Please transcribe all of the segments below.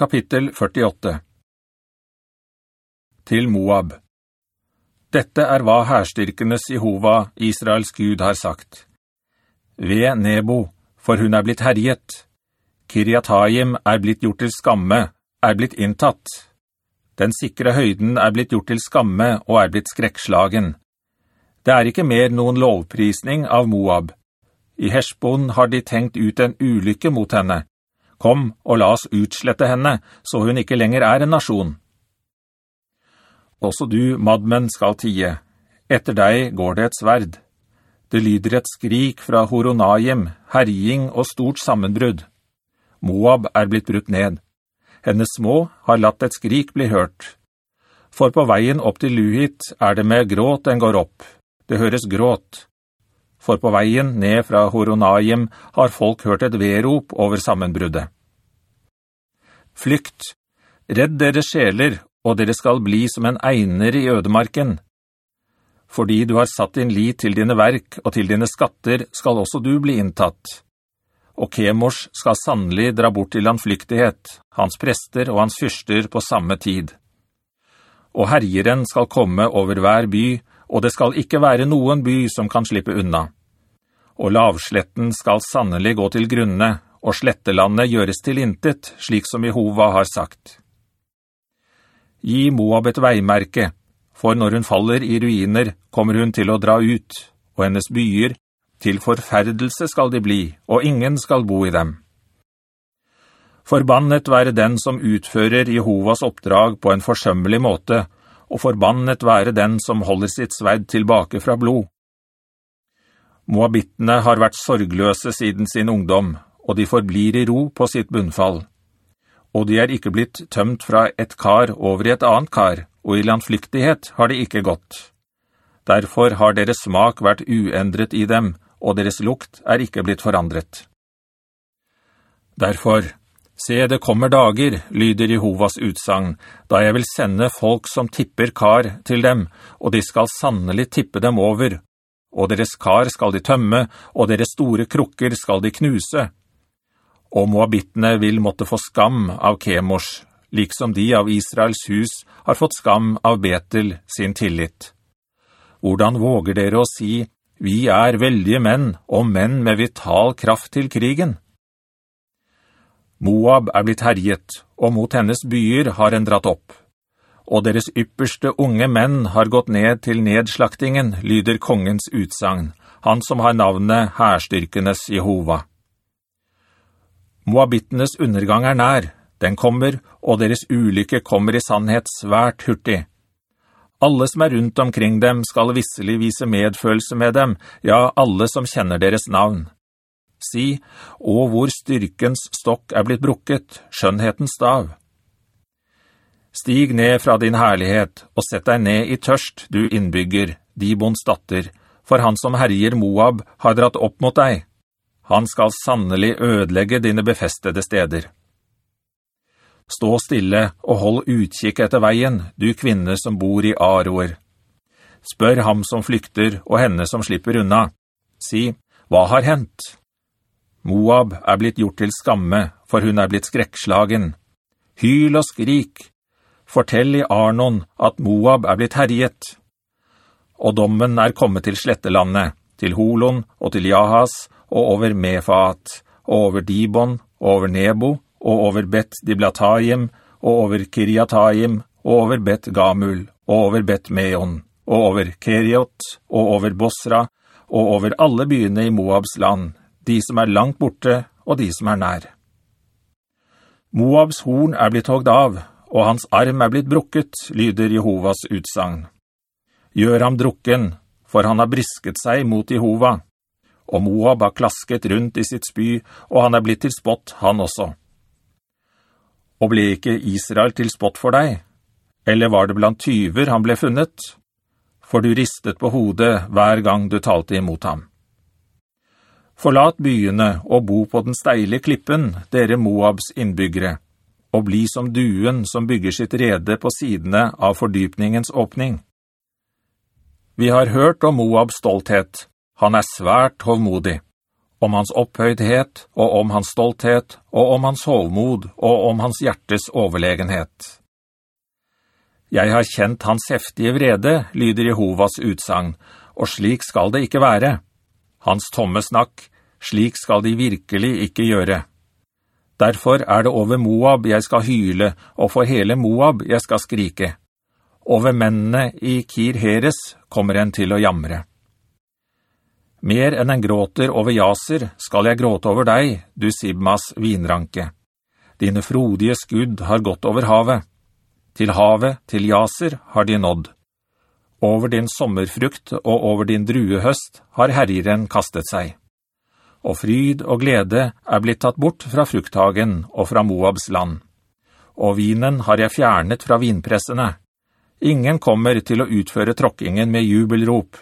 Kapittel 48 Til Moab Dette er hva herstyrkenes Jehova, Israels Gud, har sagt. Ved Nebo, for hun er blitt herjet. Kiriatayim er blitt gjort til skamme, er blitt inntatt. Den sikre høyden er blitt gjort til skamme og er blitt skrekkslagen. Det er ikke mer noen lovprisning av Moab. I Hesbon har de tenkt ut en ulykke mot henne. Kom og la oss utslette henne, så hun ikke lenger er en nasjon. Også du, Madmen, skal tie. Etter deg går det et sverd. Det lyder et skrik fra Horonaim, herjing og stort sammenbrudd. Moab er blitt brutt ned. Hennes små har latt et skrik bli hørt. For på veien opp til Luhit er det med gråt den går opp. Det høres gråt. For på veien ned fra Horonaim har folk hørt et verop over sammenbruddet. Flykt! Redd deres sjeler, og dere skal bli som en einer i ødemarken. Fordi du har satt din lit til dine verk og til dine skatter, skal også du bli inntatt. Og Kemors skal sannelig dra bort til landflyktighet, hans prester og hans fyrster på samme tid. Og herjeren skal komme over hver by, og det skal ikke være noen by som kan slippe unna. Og lavsletten skal sannelig gå til grunne, og slettelandet gjøres til intet, slik som Jehova har sagt. Gi Moab et veimerke, for når hun faller i ruiner, kommer hun til å dra ut, og hennes byer, til forferdelse skal de bli, og ingen skal bo i dem. Forbannet være den som utfører Jehovas oppdrag på en forsømmelig måte, og forbannet være den som holder sitt sverd tilbake fra blod. Moabittene har vært sorgløse siden sin ungdom, og de forblir i ro på sitt bunnfall. Og de er ikke blitt tømt fra et kar over i et annet kar, og i landflyktighet har de ikke gått. Derfor har deres smak vært uendret i dem, og deres lukt er ikke blitt forandret. Derfor, Se, det kommer dager, lyder Jehovas utsang, da jeg vil sende folk som tipper kar til dem, og de skal sannelig tippe dem over. Og deres kar skal de tømme, og deres store krukker skal de knuse. Og moabittene vil måtte få skam av Kemors, liksom de av Israels hus har fått skam av Betel sin tillit. Hvordan våger dere å si, vi er veldige menn, og menn med vital kraft til krigen?» Moab er blitt herjet, og mot hennes byer har en dratt opp. Og deres ypperste unge menn har gått ned til nedslaktingen, lyder kongens utsagn, han som har navnet herstyrkenes Jehova. Moabittenes undergang er nær, den kommer, og deres ulykke kommer i sannhet svært hurtig. Alle som er rundt omkring dem skal visselig vise medfølelse med dem, ja, alle som kjenner deres navn si, og hvor styrkens stokk er blitt brukket, skjønnhetens stav. Stig ned fra din herlighet, og sett deg ned i tørst, du innbygger, Dibons datter, for han som herjer Moab har dratt opp mot deg. Han skal sannelig ødelegge dine befestede steder. Stå stille og hold utkikk etter veien, du kvinne som bor i Aroer. Spør ham som flykter og henne som slipper unna. Si, hva har hendt? Moab er blitt gjort til skamme, for hun er blitt skrekslagen. Hyl og skrik! Fortell i Arnon at Moab er blitt herjet. Og dommen er kommet til slettelandet, til Holon og til Jahas, og over Mefaat, og over Dibon, og over Nebo, og over Bet Diblatayim, og over Kiriatayim, og over Bet Gamul, og over Bet Meon, og over Keriot, og over Bosra, og over alle byene i Moabs land, de som er langt borte og de som er nær. Moabs horn er blitt hogd av, og hans arm er blitt brukket, lyder Jehovas utsagn. Gjør ham drukken, for han har brisket seg mot Jehova. Og Moab har klasket rundt i sitt spy, og han er blitt til spott, han også. Og ble ikke Israel til spott for deg? Eller var det blant tyver han ble funnet? For du ristet på hodet hver gang du talte imot ham. Forlat byene og bo på den steile klippen, dere Moabs innbyggere, og bli som duen som bygger sitt rede på sidene av fordypningens åpning. Vi har hørt om Moabs stolthet. Han er svært hovmodig. om hans opphøydhet, og om hans stolthet, og om hans hovmod, og om hans hjertes overlegenhet. Jeg har kjent hans heftige vrede, lyder Jehovas utsang, og slik skal det ikke være. Hans tomme snakk, slik skal de virkelig ikke gjøre. Derfor er det over Moab jeg skal hyle, og for hele Moab jeg skal skrike. Over mennene i Kir Heres kommer en til å jamre. Mer enn en gråter over jaser skal jeg gråte over deg, du Sibmas vinranke. Dine frodige skudd har gått over havet. Til havet, til jaser, har de nådd. Over din sommerfrukt og over din druehøst har herjeren kastet seg. Og fryd og glede er blitt tatt bort fra frukthagen og fra Moabs land. Og vinen har jeg fjernet fra vinpressene. Ingen kommer til å utføre tråkkingen med jubelrop.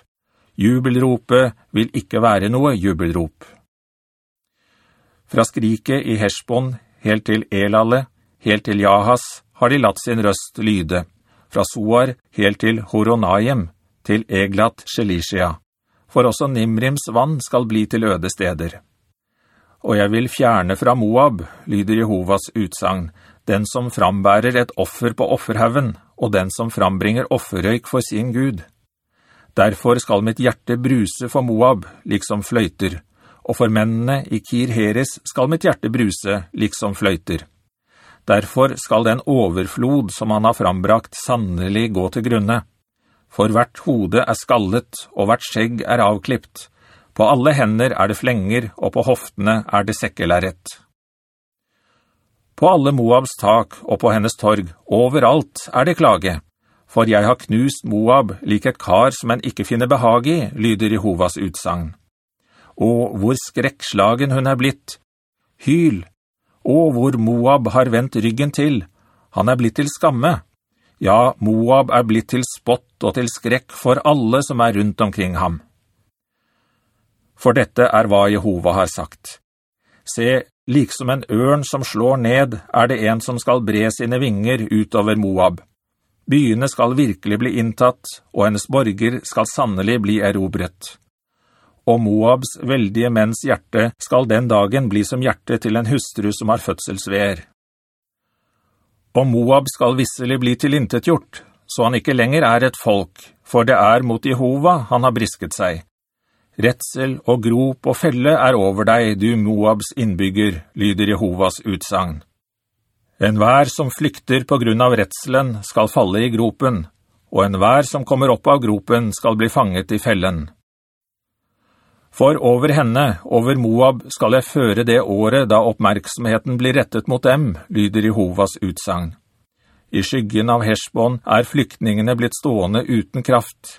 Jubelropet vil ikke være noe jubelrop. Fra skriket i Heshbon helt til Elale, helt til Jahas, har de latt sin røst lyde, fra Soar helt til Horonaim, til Eglat Shelishia, for også Nimrims vann skal bli til øde steder. Og jeg vil fjerne fra Moab, lyder Jehovas utsang, den som frambærer et offer på offerhaven, og den som frambringer offerrøyk for sin Gud. Derfor skal mitt hjerte bruse for Moab, liksom fløyter, og for mennene i Kir Heres skal mitt hjerte bruse, liksom fløyter. Derfor skal den overflod som han har frambrakt sannelig gå til grunne. For hvert hode er skallet, og hvert skjegg er avklippt. På alle hender er det flenger, og på hoftene er det sekkelæret. På alle Moabs tak og på hennes torg, overalt er det klage. For jeg har knust Moab lik et kar som en ikke finner behag i, lyder Jehovas utsang. Og hvor skrekkslagen hun er blitt. Hyl, og hvor Moab har vendt ryggen til. Han er blitt til skamme. Ja, Moab er blitt til spott og til skrekk for alle som er rundt omkring ham. For dette er hva Jehova har sagt. Se, liksom en ørn som slår ned, er det en som skal bre sine vinger utover Moab. Byene skal virkelig bli inntatt, og hennes borger skal sannelig bli erobret og Moabs veldige menns hjerte skal den dagen bli som hjerte til en hustru som har fødselsveer. Og Moab skal visselig bli tilintetgjort, så han ikke lenger er et folk, for det er mot Jehova han har brisket seg. Retsel og grop og felle er over deg, du Moabs innbygger, lyder Jehovas utsang. En vær som flykter på grunn av retselen skal falle i gropen, og en vær som kommer opp av gropen skal bli fanget i fellen. For over henne, over Moab, skal jeg føre det året da oppmerksomheten blir rettet mot dem, lyder Jehovas utsang. I skyggen av Heshbon er flyktningene blitt stående uten kraft.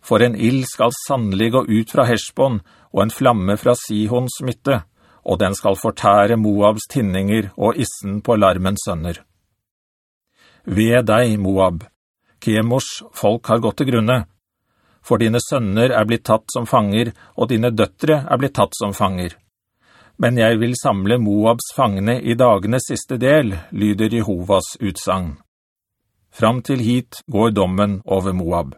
For en ild skal sannelig gå ut fra Heshbon, og en flamme fra Sihons smitte, og den skal fortære Moabs tinninger og issen på larmens sønner. Ved deg, Moab! Kemors folk har gått til grunne, for dine sønner er blitt tatt som fanger, og dine døtre er blitt tatt som fanger. Men jeg vil samle Moabs fangene i dagenes siste del, lyder Jehovas utsang. Fram til hit går dommen over Moab.